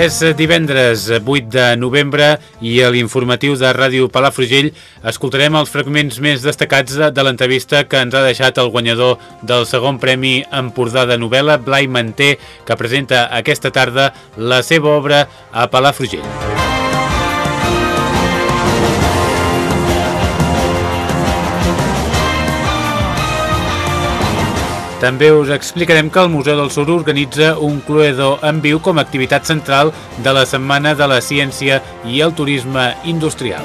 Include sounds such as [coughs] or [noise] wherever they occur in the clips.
És divendres 8 de novembre i a l'informatiu de Ràdio Palafrugell escoltarem els fragments més destacats de l'entrevista que ens ha deixat el guanyador del segon premi Empordà de novel·la, Blai Manté, que presenta aquesta tarda la seva obra a Palafrugell. També us explicarem que el Museu del Sur organitza un Cluedo en viu com a activitat central de la Setmana de la Ciència i el Turisme Industrial.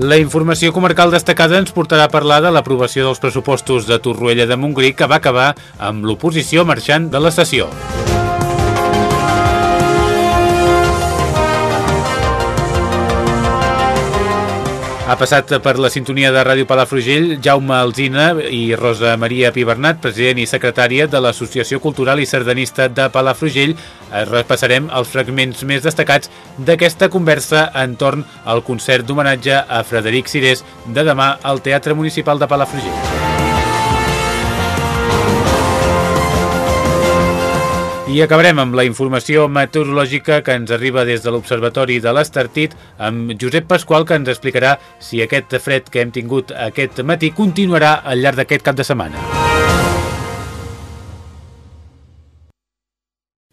La informació comarcal destacada ens portarà a parlar de l'aprovació dels pressupostos de Torroella de Montgrí que va acabar amb l'oposició marxant de la sessió. Ha passat per la sintonia de Ràdio Palafrugell Jaume Alzina i Rosa Maria Pibernat, president i secretària de l'Associació Cultural i Sardanista de Palafrugell. Repassarem els fragments més destacats d'aquesta conversa entorn al concert d'homenatge a Frederic Cirés de demà al Teatre Municipal de Palafrugell. I acabarem amb la informació meteorològica que ens arriba des de l'Observatori de l'Estartit amb Josep Pasqual que ens explicarà si aquest fred que hem tingut aquest matí continuarà al llarg d'aquest cap de setmana.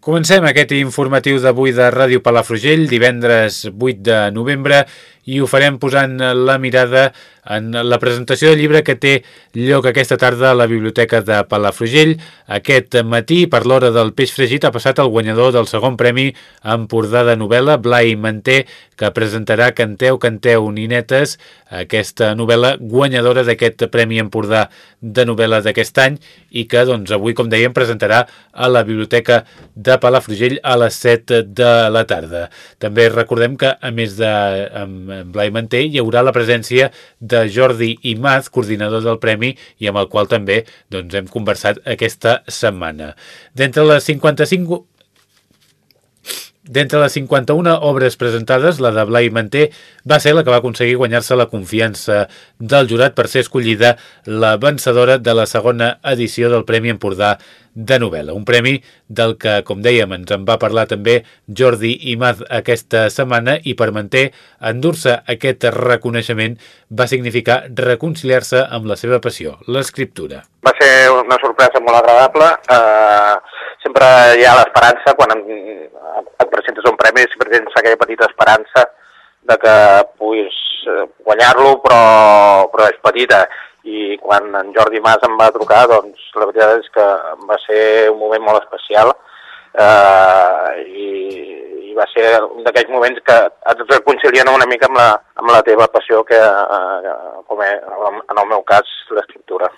Comencem aquest informatiu d'avui de Ràdio Palafrugell, divendres 8 de novembre, i ho farem posant la mirada en la presentació del llibre que té lloc aquesta tarda a la Biblioteca de Palafrugell. Aquest matí, per l'hora del peix fregit, ha passat el guanyador del segon premi Empordà de novel·la, Blai Manté, que presentarà Canteu, Canteu, Ninetes, aquesta novel·la guanyadora d'aquest Premi Empordà de novel·la d'aquest any i que, doncs, avui, com dèiem, presentarà a la Biblioteca de Palafrugell a les 7 de la tarda. També recordem que, a més de amb Blai Manté, hi haurà la presència de Jordi Imaz, coordinador del Premi, i amb el qual també doncs, hem conversat aquesta setmana. D'entre les 55 D'entre les 51 obres presentades, la de Blai Manté va ser la que va aconseguir guanyar-se la confiança del jurat per ser escollida la vencedora de la segona edició del Premi Empordà de novel·la. Un premi del que, com dèiem, ens en va parlar també Jordi Imaz aquesta setmana i per manter endur-se aquest reconeixement va significar reconciliar-se amb la seva passió, l'escriptura. Va ser una sorpresa molt agradable. Eh, sempre hi ha l'esperança, quan et presentes un premi, sempre tens aquella petita esperança de que puguis eh, guanyar-lo, però, però és petita. I quan en Jordi Mas em va trucar, doncs la veritat és que va ser un moment molt especial eh, i va ser un d'aquells moments que et reconcilien una mica amb la, amb la teva passió, que eh, com és, en el meu cas, l'escriptura.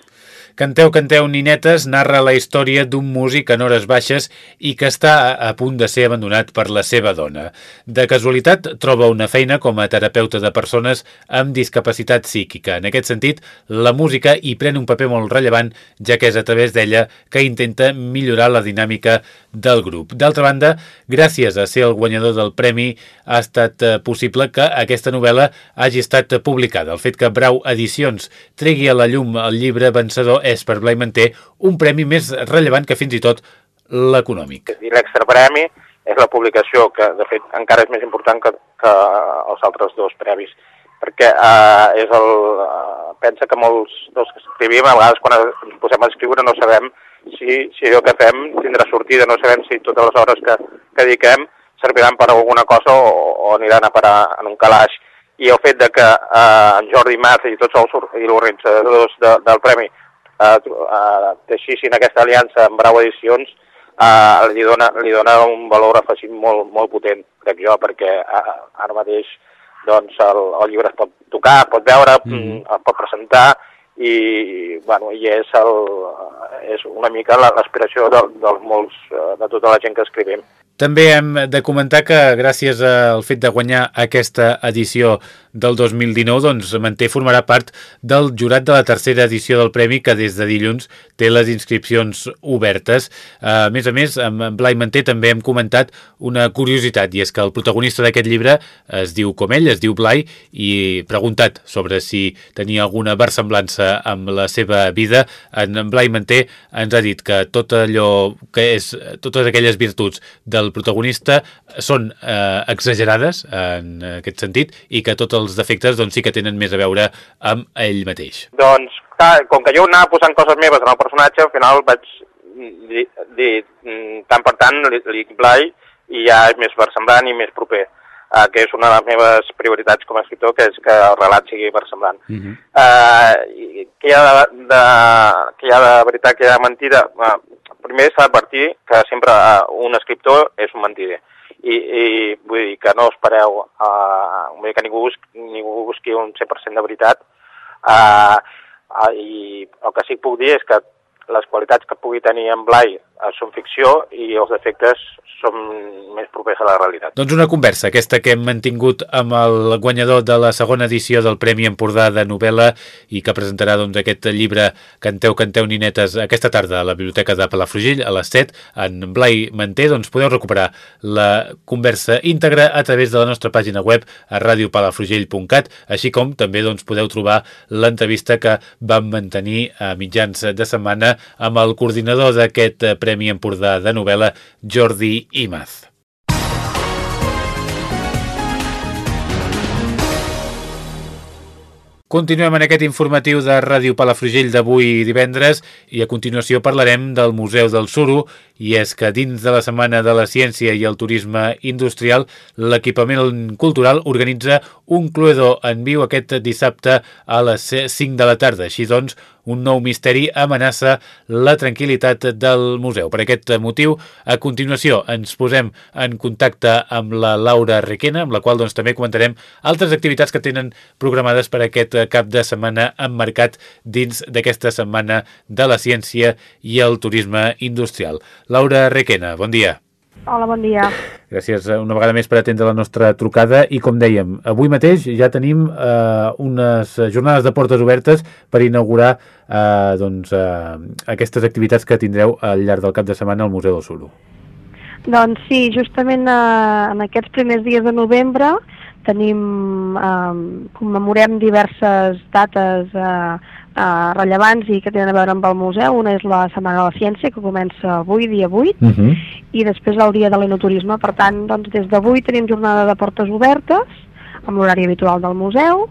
Canteu, canteu, ninetes, narra la història d'un músic en hores baixes i que està a punt de ser abandonat per la seva dona. De casualitat, troba una feina com a terapeuta de persones amb discapacitat psíquica. En aquest sentit, la música hi pren un paper molt rellevant, ja que és a través d'ella que intenta millorar la dinàmica del grup. D'altra banda, gràcies a ser el guanyador del premi, ha estat eh, possible que aquesta novel·la hagi estat publicada. El fet que Brau Edicions tregui a la llum el llibre vencedor és per Blai Manté un premi més rellevant que fins i tot l'econòmic. I l'extra premi és la publicació, que de fet encara és més important que, que els altres dos premis, perquè eh, és el, eh, pensa que molts dels que escrivim, a vegades quan ens posem a escriure no sabem si, si allò que fem tindrà sortida, no sabem si totes les hores que, que dediquem serviran per alguna cosa o, o aniran a parar en un calaix. I el fet de que eh, en Jordi Mas i tots els i organitzadors de, del Premi eh, eh, teixissin aquesta aliança amb Brau Edicions eh, li, dona, li dona un valor afegit molt, molt potent, crec jo, perquè eh, ara mateix doncs, el, el llibre es pot tocar, pot veure, mm -hmm. es pot presentar, i, bueno, i és, el, és una mica l'aspiració de, de, molts, de tota la gent que escrivim. També hem de comentar que gràcies al fet de guanyar aquesta edició del 2019 doncs manté formarà part del jurat de la tercera edició del Premi que des de dilluns té les inscripcions obertes. A més a més, amb Blai Manté també hem comentat una curiositat i és que el protagonista d'aquest llibre es diu com ell, es diu Blai i preguntat sobre si tenia alguna versemblança amb la seva vida, en Blai Manté ens ha dit que tot allò que és totes aquelles virtuts del del protagonista són eh, exagerades en aquest sentit i que tots els defectes doncs, sí que tenen més a veure amb ell mateix. Doncs, clar, com que jo anava posant coses meves en el personatge, al final vaig dir, dir mm, tant per tant li, li i ja és més versemblant i més proper uh, que és una de les meves prioritats com a escriptor, que és que el relat sigui versemblant. Uh -huh. uh, què, hi ha de, de, què hi ha de veritat, què hi ha de mentida? Uh, primer s'ha d'advertir que sempre uh, un escriptor és un mentider. I, i vull dir que no espereu uh, vull dir que ningú, busqui, ningú busqui un 100% de veritat uh, uh, i el que sí que puc dir és que les qualitats que pugui tenir en Blai són ficció i els defectes som més propers a la realitat. Doncs una conversa, aquesta que hem mantingut amb el guanyador de la segona edició del Premi Empordà de novel·la i que presentarà doncs, aquest llibre Canteu, canteu, ninetes aquesta tarda a la Biblioteca de Palafrugell a les 7 en Blai Manté, doncs podeu recuperar la conversa íntegra a través de la nostra pàgina web a radiopalafrugell.cat, així com també doncs, podeu trobar l'entrevista que vam mantenir a mitjans de setmana amb el coordinador d'aquest Premi Empordà de novel·la, Jordi Imaz. Continuem en aquest informatiu de Ràdio Palafrugell d'avui divendres i a continuació parlarem del Museu del Suro i és que dins de la Setmana de la Ciència i el Turisme Industrial l'equipament cultural organitza un cluedo en viu aquest dissabte a les 5 de la tarda. Així doncs, un nou misteri amenaça la tranquil·litat del museu. Per aquest motiu, a continuació ens posem en contacte amb la Laura Requena, amb la qual doncs, també comentarem altres activitats que tenen programades per aquest cap de setmana emmarcat dins d'aquesta setmana de la ciència i el turisme industrial. Laura Requena, bon dia. Hola, bon dia. Gràcies eh, una vegada més per atendre la nostra trucada i com dèiem, avui mateix ja tenim eh, unes jornades de portes obertes per inaugurar eh, doncs, eh, aquestes activitats que tindreu al llarg del cap de setmana al Museu del Suro. Doncs sí, justament eh, en aquests primers dies de novembre tenim, eh, commemorem diverses dates eh, eh, rellevants i que tenen a veure amb el museu. Una és la Setmana de la Ciència, que comença avui, dia 8, uh -huh. i després el dia de l'enoturisme. Per tant, doncs, des d'avui tenim jornada de portes obertes, amb l'horari habitual del museu,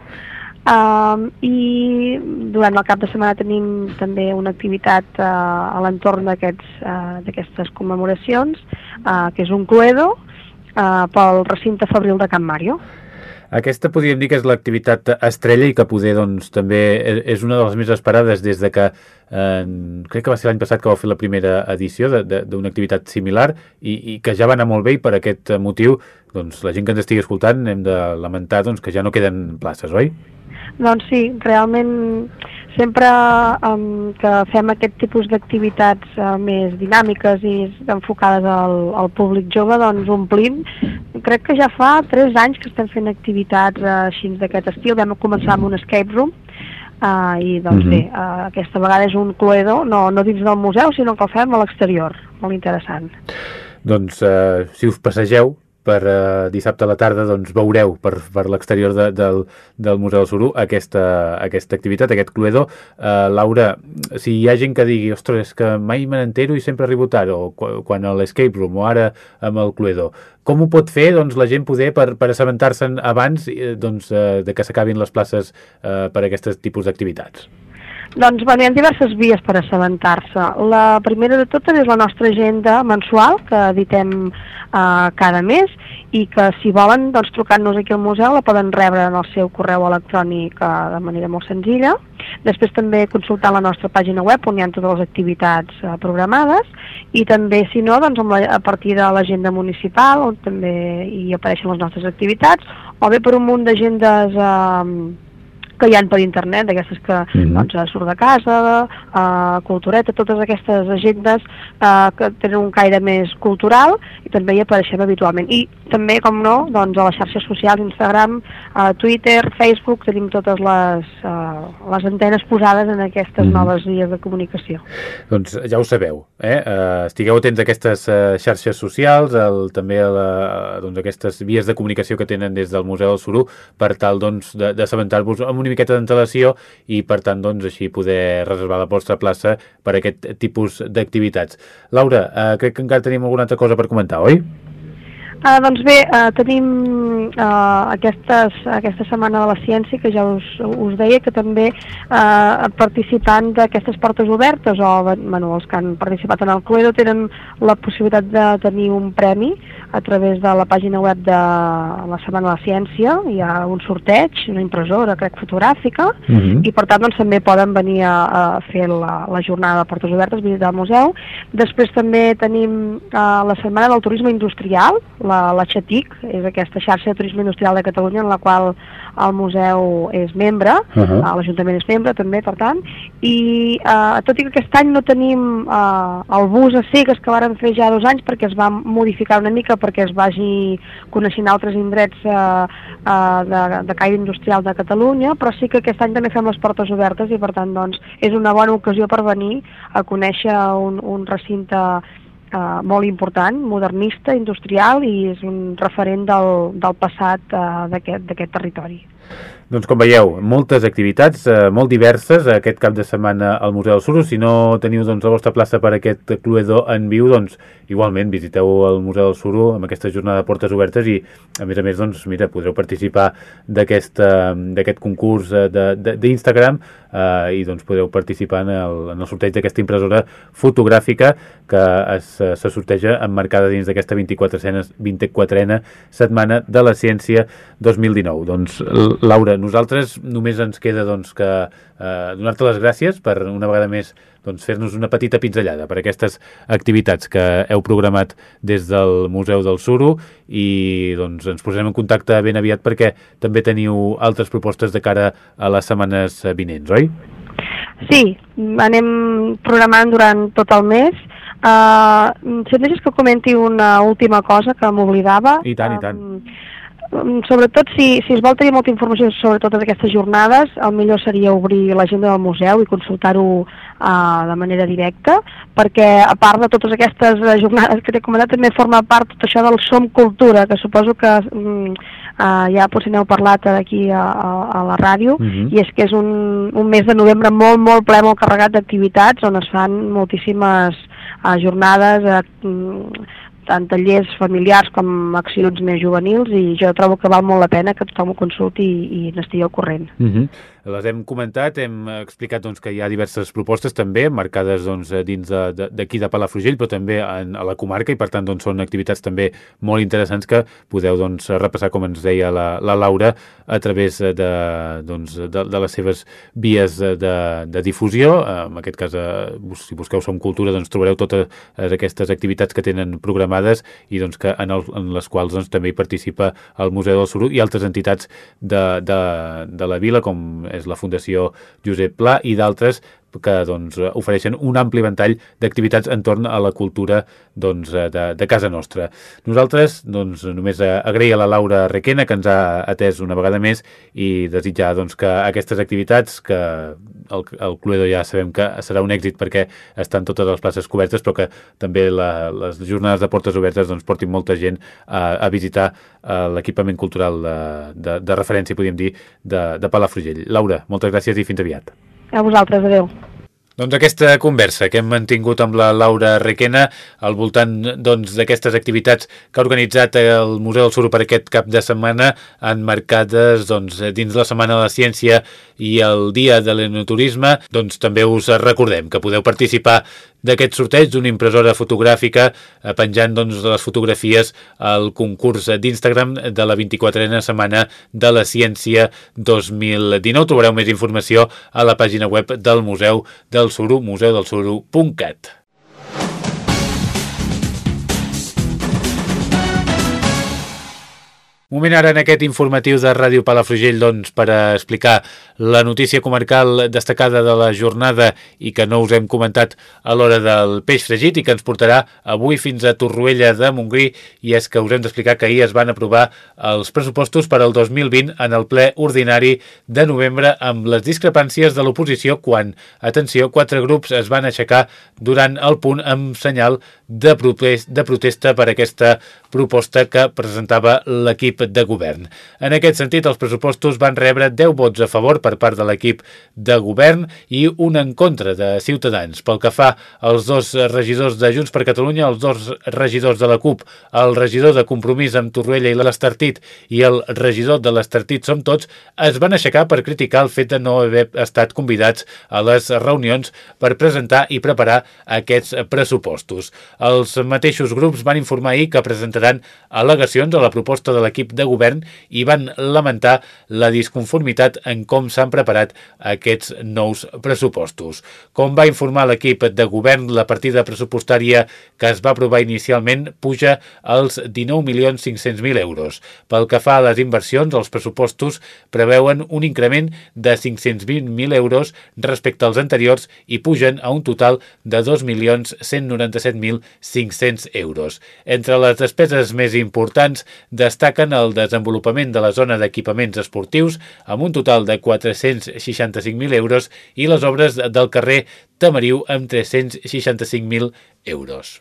Um, i durant el cap de setmana tenim també una activitat uh, a l'entorn d'aquestes uh, commemoracions, uh, que és un cluedo uh, pel recinte fabril de Can Mario. Aquesta podríem dir que és l'activitat estrella i que poder doncs, també e-, és una de les més esperades des de que eh, crec que va ser l'any passat que va fer la primera edició d'una activitat similar i, i que ja va anar molt bé i per aquest motiu doncs, la gent que ens estigui escoltant hem de lamentar doncs, que ja no queden places, oi? Doncs sí, realment sempre um, que fem aquest tipus d'activitats uh, més dinàmiques i enfocades al, al públic jove, doncs omplim. Crec que ja fa tres anys que estem fent activitats uh, així d'aquest estil. Vam començar amb un escape room, uh, i doncs uh -huh. bé, uh, aquesta vegada és un cluedo, no, no dins del museu, sinó que el fem a l'exterior. Molt interessant. Doncs uh, si us passegeu per uh, dissabte a la tarda doncs, veureu per, per l'exterior de, del, del Museu del Suru aquesta, aquesta activitat, aquest Cluedo. Uh, Laura, si hi ha gent que digui ostres, que mai me n'entero i sempre arribo tard, o quan a l'Escape Room, o ara amb el Cluedo, com ho pot fer doncs, la gent poder per, per assabentar-se'n abans eh, doncs, uh, de que s'acabin les places uh, per a aquests tipus d'activitats? Doncs bueno, hi ha diverses vies per assabentar-se. La primera de totes és la nostra agenda mensual, que editem eh, cada mes, i que si volen doncs, trucant-nos aquí al museu la poden rebre en el seu correu electrònic eh, de manera molt senzilla. Després també consultar la nostra pàgina web on hi ha totes les activitats eh, programades i també, si no, doncs, la, a partir de l'agenda municipal on també hi apareixen les nostres activitats o bé per un munt d'agendes eh, que hi han per internet, d'aquestes que mm -hmm. doncs, surt de casa, uh, cultureta, totes aquestes agendes uh, que tenen un caire més cultural i també hi apareixem habitualment. I també, com no, doncs, a les xarxes socials, Instagram, uh, Twitter, Facebook, tenim totes les, uh, les antenes posades en aquestes mm -hmm. noves vies de comunicació. Doncs ja ho sabeu, eh? Uh, estigueu atents a aquestes uh, xarxes socials, el, també a la, doncs, aquestes vies de comunicació que tenen des del Museu del Suru per tal doncs, d'assabentar-vos amb una miqueta d'antelació i per tant doncs, així poder reservar la vostra plaça per a aquest tipus d'activitats. Laura, eh, crec que encara tenim alguna altra cosa per comentar, oi? Uh, doncs bé, uh, tenim uh, aquestes, aquesta setmana de la ciència que ja us, us deia que també uh, participant d'aquestes portes obertes o bueno, els que han participat en el Cluedo tenen la possibilitat de tenir un premi a través de la pàgina web de la Setmana de la Ciència, hi ha un sorteig, una impressora, crec, fotogràfica, uh mhm. -huh. i per tant doncs, també poden venir a, a fer la, la jornada de portes obertes, visitar el museu. Després també tenim uh, la Setmana del Turisme Industrial, la, la Xatic, és aquesta xarxa de turisme industrial de Catalunya en la qual el museu és membre, uh -huh. l'Ajuntament és membre també, per tant, i uh, tot i que aquest any no tenim uh, el bus a cegues que vàrem fer ja dos anys perquè es va modificar una mica perquè es vagi coneixent altres indrets eh, eh, de, de caire industrial de Catalunya, però sí que aquest any també fem les portes obertes i per tant doncs, és una bona ocasió per venir a conèixer un, un recinte eh, molt important, modernista, industrial i és un referent del, del passat eh, d'aquest territori. Doncs com veieu, moltes activitats, eh, molt diverses aquest cap de setmana al Museu del Suro. Si no teniu doncs, la vostra plaça per aquest Cluedo en viu, doncs igualment visiteu el Museu del Suro amb aquesta jornada de portes obertes i a més a més doncs, mira, podreu participar d'aquest concurs eh, d'Instagram eh, i doncs podeu participar en el, en el sorteig d'aquesta impressora fotogràfica que es, se sorteja emmarcada dins d'aquesta 24a 24a setmana de la ciència 2019. Doncs Laura, nosaltres només ens queda doncs, que eh, donar-te les gràcies per una vegada més doncs, fer-nos una petita pinzellada per aquestes activitats que heu programat des del Museu del Suro i doncs, ens posarem en contacte ben aviat perquè també teniu altres propostes de cara a les setmanes vinents, oi? Sí, anem programant durant tot el mes. Uh, si em deixes que comenti una última cosa que m'oblidava. I tant, i tant. Um, sobretot si, si es vol tenir molta informació sobre totes aquestes jornades, el millor seria obrir l'agenda del museu i consultar-ho uh, de manera directa, perquè a part de totes aquestes jornades que t'he comentat, també forma part tot això del Som Cultura, que suposo que uh, ja potser n'heu parlat aquí a, a, a la ràdio, uh mhm. -huh. i és que és un, un mes de novembre molt, molt ple, molt carregat d'activitats, on es fan moltíssimes uh, jornades, uh, tant tallers familiars com accions més juvenils i jo trobo que val molt la pena que tothom ho consulti i, i n'estigui al corrent. Mm -hmm. Les hem comentat, hem explicat doncs, que hi ha diverses propostes també marcades doncs, dins d'aquí de, de Palafrugell, però també en, a la comarca i per tant doncs, són activitats també molt interessants que podeu doncs, repassar, com ens deia la, la Laura, a través de, doncs, de, de les seves vies de, de difusió. En aquest cas, eh, si busqueu Som Cultura, doncs, trobareu totes aquestes activitats que tenen programades i doncs, que en, el, en les quals doncs, també hi participa el Museu del Suro i altres entitats de, de, de la vila, com és la Fundació Josep Pla i d'altres que doncs, ofereixen un ampli ventall d'activitats entorn a la cultura doncs, de, de casa nostra. Nosaltres doncs, només agrair a la Laura Requena que ens ha atès una vegada més i desitjar doncs, que aquestes activitats, que el, el Cluedo ja sabem que serà un èxit perquè estan totes les places cobertes, però que també la, les jornades de portes obertes doncs, portin molta gent a, a visitar uh, l'equipament cultural de, de, de referència, podríem dir, de, de Palafrugell. Laura, moltes gràcies i fins aviat. A vosaltres, adeu. Doncs aquesta conversa que hem mantingut amb la Laura Requena al voltant doncs, d'aquestes doncs, activitats que ha organitzat el Museu del Suro per aquest cap de setmana enmarcades doncs, dins la Setmana de la Ciència i el Dia de l'Enoturisme, doncs també us recordem que podeu participar d'aquest sorteig d'una impressora fotogràfica eh, penjant doncs, les fotografies al concurs d'Instagram de la 24a Setmana de la Ciència 2019. Trobareu més informació a la pàgina web del Museu del Suro, museudelsuro.cat. Moment ara en aquest informatiu de Ràdio Palafrugell doncs, per explicar la notícia comarcal destacada de la jornada i que no us hem comentat a l'hora del peix fregit i que ens portarà avui fins a Torroella de Montgrí. I és que us hem d'explicar que ahir es van aprovar els pressupostos per al 2020 en el ple ordinari de novembre amb les discrepàncies de l'oposició quan, atenció, quatre grups es van aixecar durant el punt amb senyal de, protesta per aquesta proposta que presentava l'equip de govern. En aquest sentit, els pressupostos van rebre 10 vots a favor per part de l'equip de govern i un en contra de Ciutadans. Pel que fa als dos regidors de Junts per Catalunya, els dos regidors de la CUP, el regidor de Compromís amb Torroella i l'Estartit i el regidor de l'Estartit Som Tots, es van aixecar per criticar el fet de no haver estat convidats a les reunions per presentar i preparar aquests pressupostos. Els mateixos grups van informar ahir que presentaran al·legacions a la proposta de l'equip de govern i van lamentar la disconformitat en com s'han preparat aquests nous pressupostos. Com va informar l'equip de govern, la partida pressupostària que es va aprovar inicialment puja als 19.500.000 euros. Pel que fa a les inversions, els pressupostos preveuen un increment de 520.000 euros respecte als anteriors i pugen a un total de 2.197.500 euros. Entre les despeses més importants destaquen el desenvolupament de la zona d'equipaments esportius amb un total de 465.000 euros i les obres del carrer Tamariu amb 365.000 euros.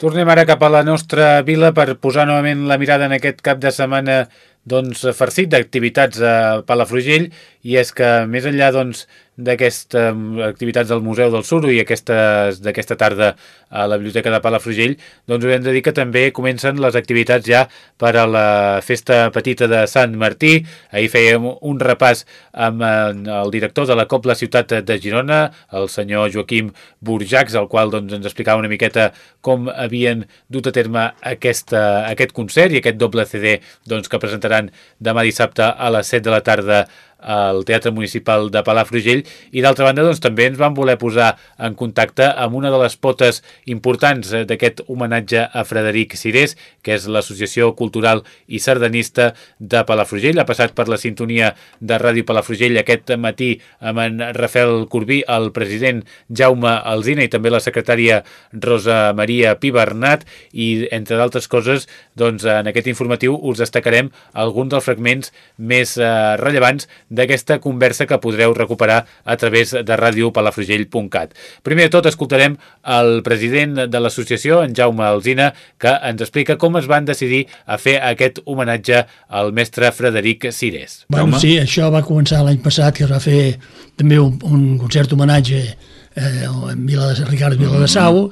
Tornem ara cap a la nostra vila per posar novament la mirada en aquest cap de setmana doncs, farcit d'activitats a Palafrugell i és que més enllà doncs, d'aquestes activitats del Museu del Suro i d'aquesta tarda a la Biblioteca de Palafrugell, doncs hem de dir que també comencen les activitats ja per a la festa petita de Sant Martí. Ahir fèiem un repàs amb el director de la Copla Ciutat de Girona, el senyor Joaquim Burjacs, el qual doncs, ens explicava una miqueta com havien dut a terme aquesta, aquest concert i aquest doble CD doncs, que presentaran demà dissabte a les 7 de la tarda al Teatre Municipal de Palafrugell i d'altra banda doncs, també ens van voler posar en contacte amb una de les potes importants eh, d'aquest homenatge a Frederic Cirés, que és l'Associació Cultural i Sardanista de Palafrugell. Ha passat per la sintonia de Ràdio Palafrugell aquest matí amb en Rafael Corbí, el president Jaume Alzina i també la secretària Rosa Maria Pibernat i entre d'altres coses doncs, en aquest informatiu us destacarem alguns dels fragments més eh, rellevants d'aquesta conversa que podreu recuperar a través de radiopalafrugell.cat. Primer de tot escoltarem el president de l'associació, en Jaume Alzina, que ens explica com es van decidir a fer aquest homenatge al mestre Frederic Cires. Bueno, sí, això va començar l'any passat, que es va fer també un, un concert homenatge eh, en Vila de, Ricard Vila de Sau,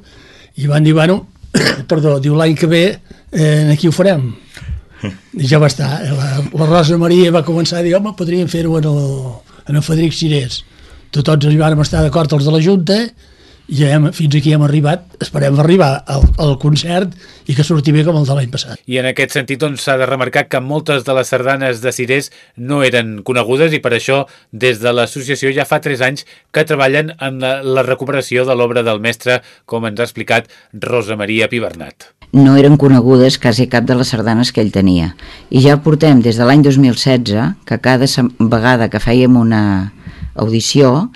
i van dir, bueno, [coughs] perdó, diu l'any que ve eh, aquí ho farem i ja va estar. La, la Rosa Maria va començar a dir, home, podríem fer-ho en, el, en el Federic Cirés. Tots hi vam estar d'acord els de la Junta ja hem, fins aquí hem arribat, esperem arribar al, al concert i que surti bé com el de l'any passat. I en aquest sentit doncs, s'ha doncs, de remarcar que moltes de les sardanes de Cirés no eren conegudes i per això des de l'associació ja fa 3 anys que treballen en la, la recuperació de l'obra del mestre, com ens ha explicat Rosa Maria Pibernat no eren conegudes quasi cap de les sardanes que ell tenia. I ja portem des de l'any 2016 que cada vegada que fèiem una audició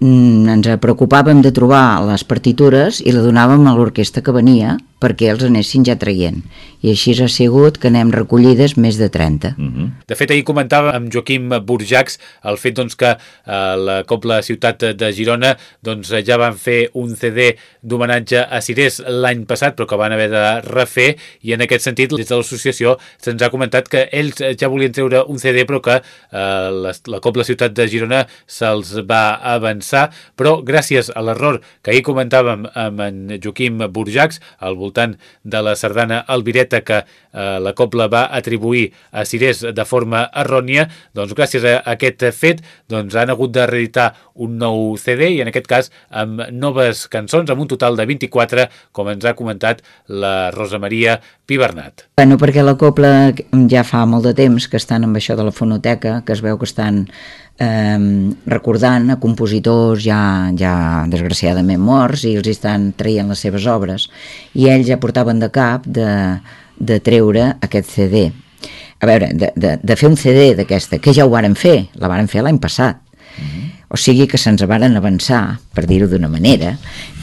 ens preocupàvem de trobar les partitures i la donàvem a l'orquestra que venia perquè els anessin ja traient. I així ha sigut que n'hem recollides més de 30. Mm -hmm. De fet, ahir comentava amb Joaquim Burjacs el fet doncs, que eh, la Copla Ciutat de Girona doncs, ja van fer un CD d'homenatge a Cirés l'any passat, però que van haver de refer, i en aquest sentit, des de l'associació se'ns ha comentat que ells ja volien treure un CD, però que eh, la, la Copla Ciutat de Girona se'ls va avançar, però gràcies a l'error que ahir comentàvem amb en Joaquim Burjacs, al voltant de la sardana Albireta que eh, la Copla va atribuir a Cirés de forma errònia, doncs gràcies a aquest fet doncs han hagut de reeditar un nou CD i en aquest cas amb noves cançons, amb un total de 24, com ens ha comentat la Rosa Maria Pibernat. Bueno, perquè la Copla ja fa molt de temps que estan amb això de la fonoteca, que es veu que estan eh, recordant a compositors ja, ja desgraciadament morts i els estan traient les seves obres i ells ja portaven de cap de, de treure aquest CD a veure, de, de, de fer un CD d'aquesta, que ja ho varen fer, la varen fer l'any passat. Mm -hmm. O sigui que se'ns varen avançar, per dir-ho d'una manera,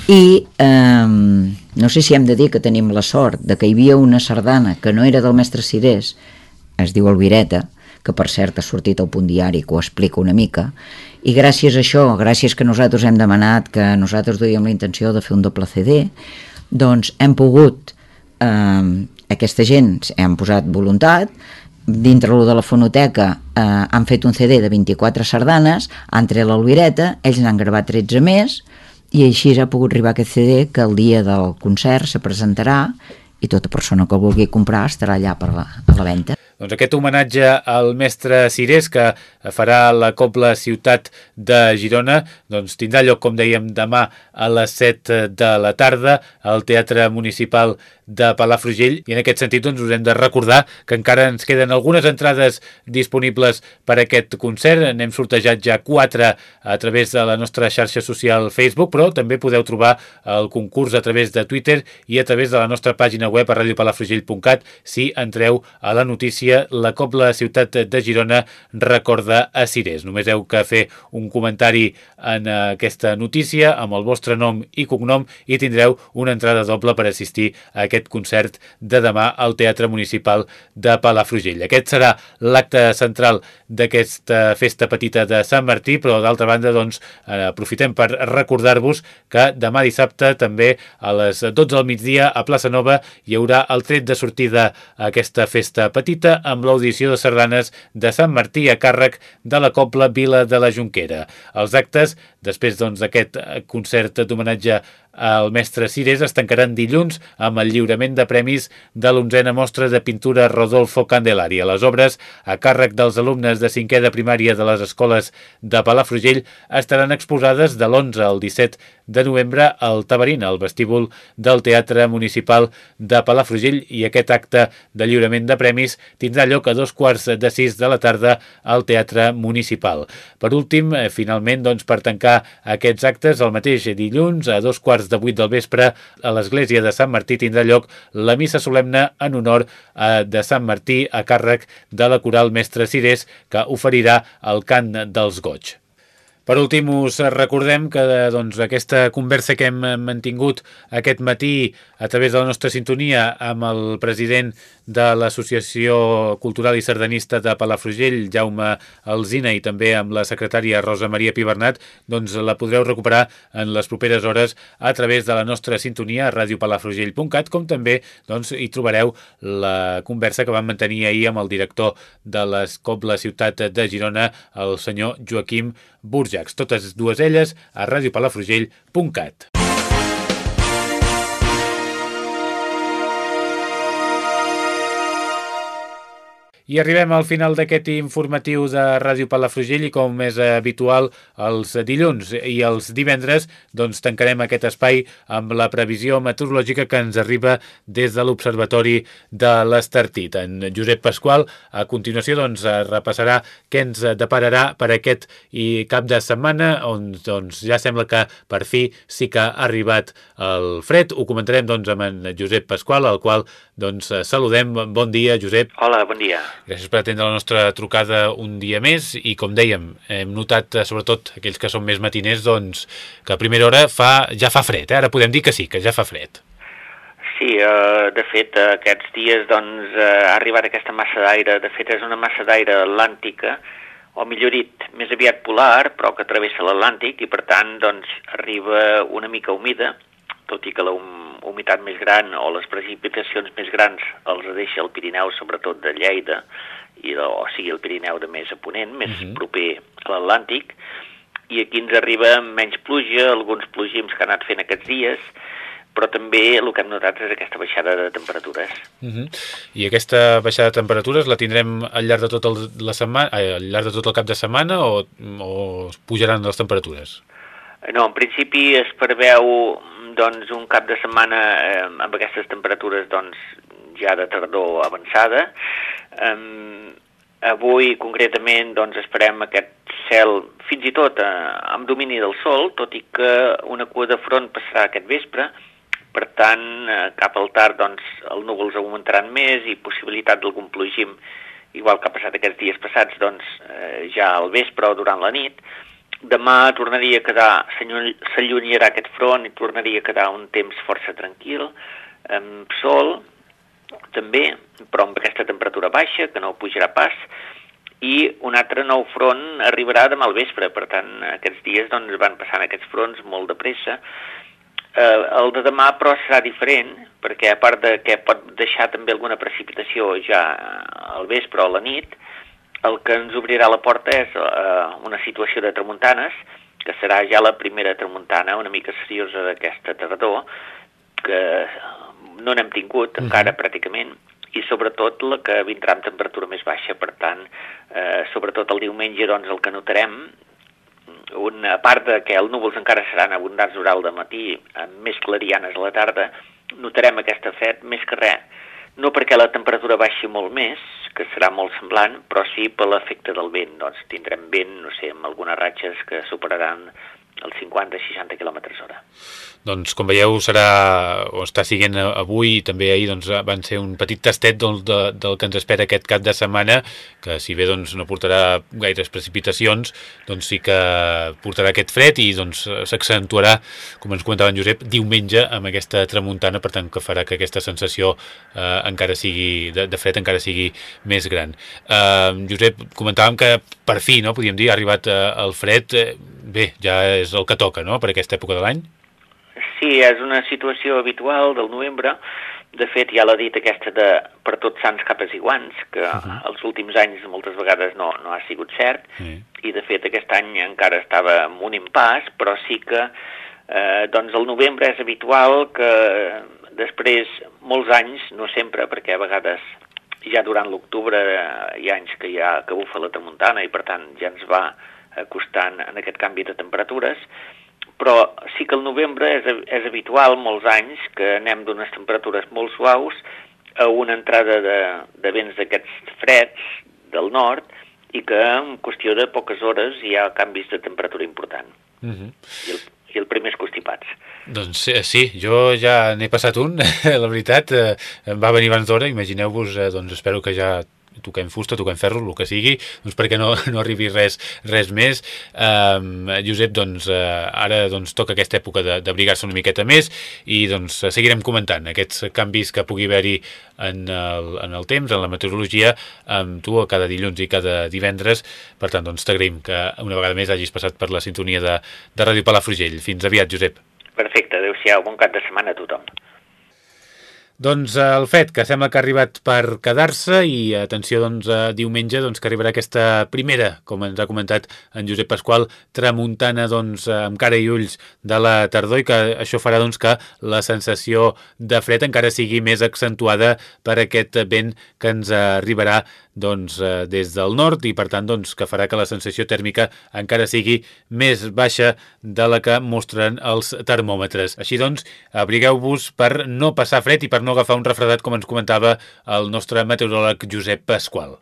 i eh, no sé si hem de dir que tenim la sort de que hi havia una sardana que no era del mestre Cirés, es diu Alvireta, que per cert ha sortit al punt diari, que ho explica una mica, i gràcies a això, gràcies que nosaltres hem demanat que nosaltres duíem la intenció de fer un doble CD, doncs hem pogut, eh, aquesta gent hem posat voluntat, dintre de la fonoteca eh, han fet un CD de 24 sardanes, han tret l'Albireta, ells n'han gravat 13 més, i així ha pogut arribar aquest CD que el dia del concert se presentarà i tota persona que el vulgui comprar estarà allà per la, a la venda. Doncs aquest homenatge al mestre Cirés que farà la Copla Ciutat de Girona doncs tindrà lloc, com dèiem, demà a les 7 de la tarda al Teatre Municipal de Palafrugell i en aquest sentit doncs, us hem de recordar que encara ens queden algunes entrades disponibles per a aquest concert. N'hem sortejat ja quatre a través de la nostra xarxa social Facebook, però també podeu trobar el concurs a través de Twitter i a través de la nostra pàgina web a radiopalafrugell.cat si entreu a la notícia La Copla Ciutat de Girona recorda a Cires. Només heu que fer un comentari en aquesta notícia amb el vostre nom i cognom i tindreu una entrada doble per assistir a aquest aquest concert de demà al Teatre Municipal de Palafrugell. Aquest serà l'acte central d'aquesta festa petita de Sant Martí, però d'altra banda doncs, eh, aprofitem per recordar-vos que demà dissabte també a les 12 del migdia a Plaça Nova hi haurà el tret de sortida a aquesta festa petita amb l'audició de sardanes de Sant Martí a càrrec de la Copla Vila de la Junquera. Els actes, després doncs, d'aquest doncs, concert d'homenatge el mestre Cires es tancaran dilluns amb el lliurament de premis de l'onzena mostra de pintura Rodolfo Candelari. Les obres, a càrrec dels alumnes de cinquè de primària de les escoles de Palafrugell, estaran exposades de l'11 al 17 de novembre al Tabarín, al vestíbul del Teatre Municipal de Palafrugell i aquest acte de lliurament de premis tindrà lloc a dos quarts de sis de la tarda al Teatre Municipal. Per últim, eh, finalment, doncs, per tancar aquests actes, el mateix dilluns a dos quarts quarts de vuit del vespre a l'església de Sant Martí tindrà lloc la missa solemne en honor eh, de Sant Martí a càrrec de la coral Mestre Cirés que oferirà el cant dels goig. Per últim, us recordem que doncs, aquesta conversa que hem mantingut aquest matí a través de la nostra sintonia amb el president de l'Associació Cultural i Sardanista de Palafrugell, Jaume Alzina, i també amb la secretària Rosa Maria Pibernat, doncs la podreu recuperar en les properes hores a través de la nostra sintonia a radiopalafrugell.cat, com també doncs, hi trobareu la conversa que vam mantenir ahir amb el director de l'Escobla Ciutat de Girona, el senyor Joaquim Burjacs. Totes dues elles a radiopalafrugell.cat. I arribem al final d'aquest informatiu de Ràdio Palafrugell i com és habitual els dilluns i els divendres doncs tancarem aquest espai amb la previsió meteorològica que ens arriba des de l'Observatori de l'Estartit. En Josep Pasqual a continuació doncs repassarà què ens depararà per aquest i cap de setmana on doncs ja sembla que per fi sí que ha arribat el fred. Ho comentarem doncs amb en Josep Pasqual al qual doncs saludem. Bon dia Josep. Hola, bon dia. Gràcies per atendre la nostra trucada un dia més i com dèiem, hem notat eh, sobretot aquells que són més matiners doncs que a primera hora fa, ja fa fred, eh? ara podem dir que sí, que ja fa fred. Sí, eh, de fet, aquests dies doncs, eh, ha arribat aquesta massa d'aire, de fet és una massa d'aire atlàntica, o millor dit, més aviat polar, però que travessa l'Atlàntic i per tant doncs, arriba una mica humida, tot i que la humitat més gran o les precipitacions més grans els deixa el Pirineu, sobretot de Lleida, i de, o sigui el Pirineu de més a ponent, més uh mhm. -huh. proper a l'Atlàntic, i aquí ens arriba menys pluja, alguns plogims que han anat fent aquests dies, però també el que hem notat és aquesta baixada de temperatures. Uh mhm. -huh. I aquesta baixada de temperatures la tindrem al llarg de tot el, la setmana, eh, al llarg de tot el cap de setmana o, o pujaran les temperatures? No, en principi es preveu doncs, un cap de setmana eh, amb aquestes temperatures doncs, ja de tardor avançada. Eh, avui, concretament, doncs, esperem aquest cel fins i tot eh, amb domini del sol, tot i que una cua de front passarà aquest vespre, per tant, eh, cap al tard doncs, els núvols augmentaran més i possibilitat d'algun plogim, igual que ha passat aquests dies passats, doncs, eh, ja al vespre o durant la nit, Demà tornaria a quedar, s'allunyarà aquest front i tornaria a quedar un temps força tranquil, amb sol, també, però amb aquesta temperatura baixa, que no pujarà pas, i un altre nou front arribarà demà al vespre, per tant, aquests dies doncs, van passant aquests fronts molt de pressa. Eh, el de demà, però, serà diferent, perquè a part de que pot deixar també alguna precipitació ja al vespre o a la nit, el que ens obrirà la porta és eh, una situació de tramuntanes, que serà ja la primera tramuntana una mica seriosa d'aquesta tardor, que no n'hem tingut encara pràcticament, i sobretot la que vindrà amb temperatura més baixa, per tant, eh, sobretot el diumenge doncs, el que notarem, una, part de que els núvols encara seran abundants durant el matí, amb més clarianes a la tarda, notarem aquesta fred més que res, no perquè la temperatura baixi molt més, que serà molt semblant, però sí per l'efecte del vent. Doncs tindrem vent, no sé, amb algunes ratxes que superaran els 50-60 km hora. Doncs com veieu serà, o està siguent avui i també ahir doncs, van ser un petit tastet del, de, del que ens espera aquest cap de setmana, que si bé doncs, no portarà gaires precipitacions, doncs sí que portarà aquest fred i doncs s'accentuarà, com ens comentava en Josep, diumenge amb aquesta tramuntana, per tant que farà que aquesta sensació eh, encara sigui, de, de fred encara sigui més gran. Eh, Josep, comentàvem que per fi, no, podríem dir, ha arribat eh, el fred, eh, bé, ja és el que toca, no?, per aquesta època de l'any? Sí, és una situació habitual del novembre. De fet, ja l'ha dit aquesta de per tots sants capes i guants, que uh -huh. els últims anys moltes vegades no, no ha sigut cert, uh -huh. i de fet aquest any encara estava en un impàs, però sí que eh, doncs el novembre és habitual que després, molts anys, no sempre, perquè a vegades ja durant l'octubre hi ha anys que, ja, que bufa la tramuntana i per tant ja ens va acostant en aquest canvi de temperatures, però sí que el novembre és, és habitual molts anys que anem d'unes temperatures molt suaus a una entrada de, de vents d'aquests freds del nord i que en qüestió de poques hores hi ha canvis de temperatura important. Uh mhm. -huh. I, el, I el primer és constipats. Doncs eh, sí, jo ja n'he passat un, [laughs] la veritat, eh, va venir abans d'hora, imagineu-vos, eh, doncs espero que ja toquem fusta, toquem ferro, el que sigui, doncs perquè no, [laughs] no arribi res, res més. Um, Josep, doncs, uh, ara doncs, toca aquesta època d'abrigar-se una miqueta més i doncs seguirem comentant aquests canvis que pugui haver-hi en, el, en el temps, en la meteorologia, amb tu cada dilluns i cada divendres. Per tant, doncs t'agraïm que una vegada més hagis passat per la sintonia de, de Ràdio Palafrugell. Fins aviat, Josep. Perfecte, adeu-siau, bon cap de setmana a tothom. Doncs eh, el fet que sembla que ha arribat per quedar-se i atenció doncs a diumenge doncs, que arribarà aquesta primera, com ens ha comentat en Josep Pasqual, tramuntana doncs amb cara i ulls de la tardor i que això farà doncs que la sensació de fred encara sigui més accentuada per aquest vent que ens arribarà doncs, eh, des del nord i per tant doncs, que farà que la sensació tèrmica encara sigui més baixa de la que mostren els termòmetres. Així doncs, abrigueu-vos per no passar fred i per agafar un refredat com ens comentava el nostre meteoròleg Josep Pasqual.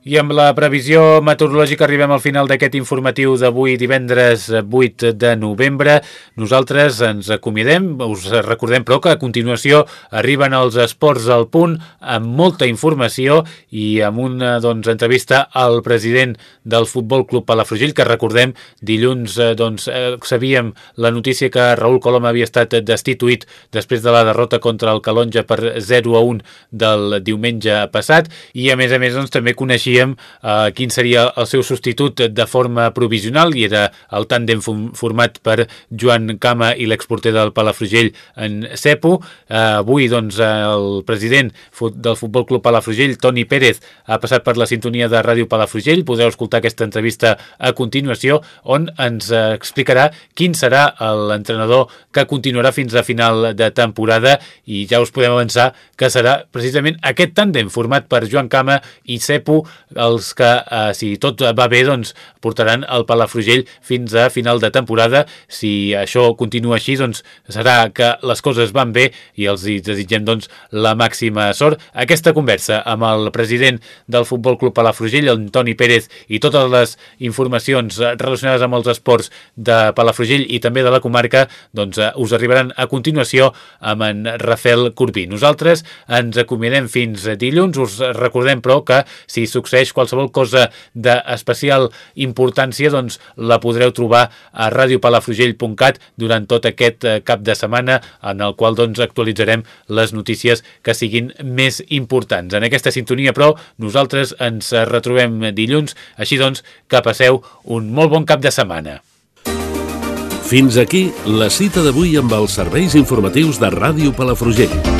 I amb la previsió meteorològica arribem al final d'aquest informatiu d'avui divendres 8 de novembre. Nosaltres ens acomiadem, us recordem però que a continuació arriben els esports al punt amb molta informació i amb una doncs, entrevista al president del Futbol Club Palafrugell que recordem dilluns eh, doncs, eh, sabíem la notícia que Raül Colom havia estat destituït després de la derrota contra el Calonja per 0 a 1 del diumenge passat i a més a més doncs, també coneixíem coneixíem eh, quin seria el seu substitut de forma provisional i era el tàndem format per Joan Cama i l'exporter del Palafrugell en Cepo. Eh, avui doncs, el president del Futbol Club Palafrugell, Toni Pérez, ha passat per la sintonia de Ràdio Palafrugell. Podeu escoltar aquesta entrevista a continuació on ens explicarà quin serà l'entrenador que continuarà fins a final de temporada i ja us podem avançar que serà precisament aquest tàndem format per Joan Cama i Cepo els que, eh, si tot va bé, doncs portaran el Palafrugell fins a final de temporada. Si això continua així, doncs serà que les coses van bé i els desitgem doncs la màxima sort. Aquesta conversa amb el president del Futbol Club Palafrugell, el Toni Pérez, i totes les informacions relacionades amb els esports de Palafrugell i també de la comarca, doncs eh, us arribaran a continuació amb en Rafael Corbí. Nosaltres ens acomiadem fins dilluns. Us recordem, però, que si succeeix succeeix qualsevol cosa d'especial importància, doncs la podreu trobar a radiopalafrugell.cat durant tot aquest eh, cap de setmana en el qual doncs actualitzarem les notícies que siguin més importants. En aquesta sintonia, però, nosaltres ens retrobem dilluns, així doncs que passeu un molt bon cap de setmana. Fins aquí la cita d'avui amb els serveis informatius de Ràdio Palafrugell.